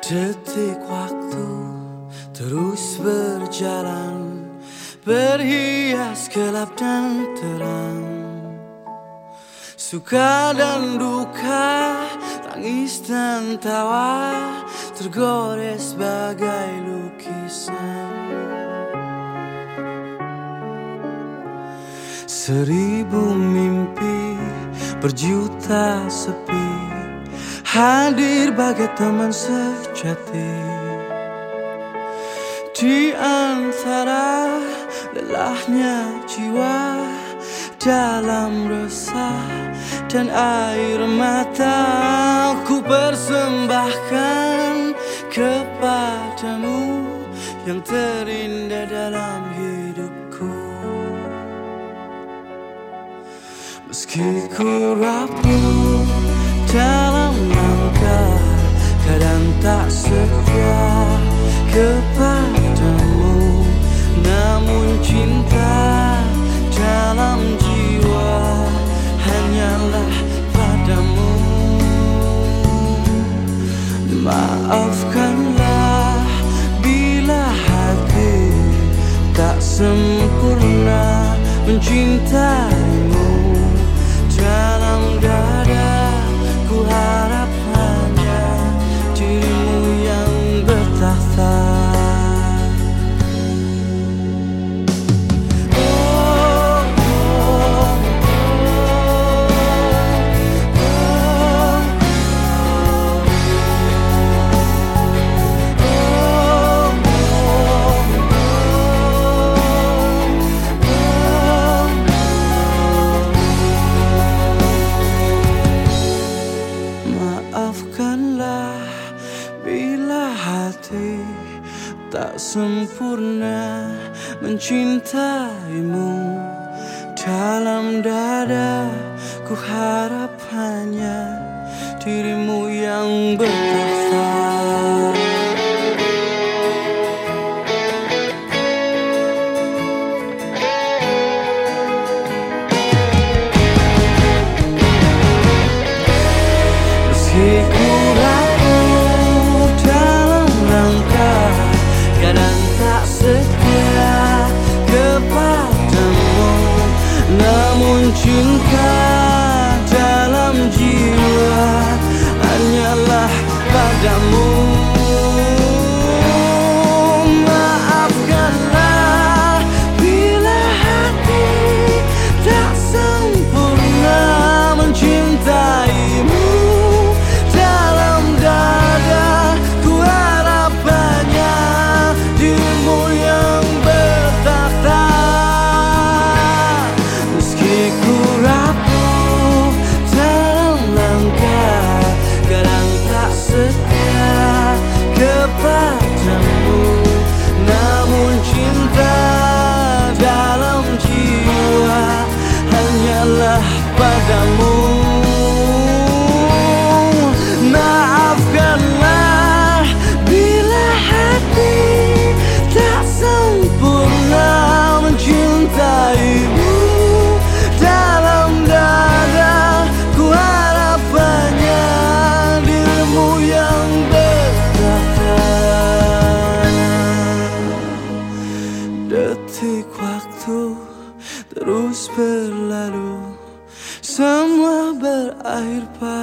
Detik waktu terus berjalan Berhias gelap dan terang. Suka dan duka, tangis dan tawa Tergores bagai lukisan. Seribu mimpi berjuta sepi Hadir bagai teman sejati. Di antara lelahnya jiwa Dalam resah dan air mata Ku persembahkan kepadamu Yang terindah dalam hidupku. Meski ku rapuh dalam tak setia kepadamu. Namun cinta dalam jiwa Hanyalah padamu. Maafkanlah bila hati Tak sempurna mencintaimu Maafkanlah bila hati tak sempurna mencintaimu. Dalam dada ku harap hanya dirimu yang bertahta Namun cinta dalam terus berlalu Semua berakhir padamu